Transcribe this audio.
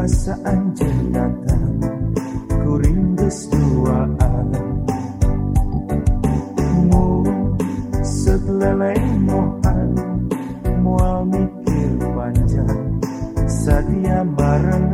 kau pesan Ku rindu duaan Mu seteleleng mohan. Mual mikir panjang. Sadia bareng.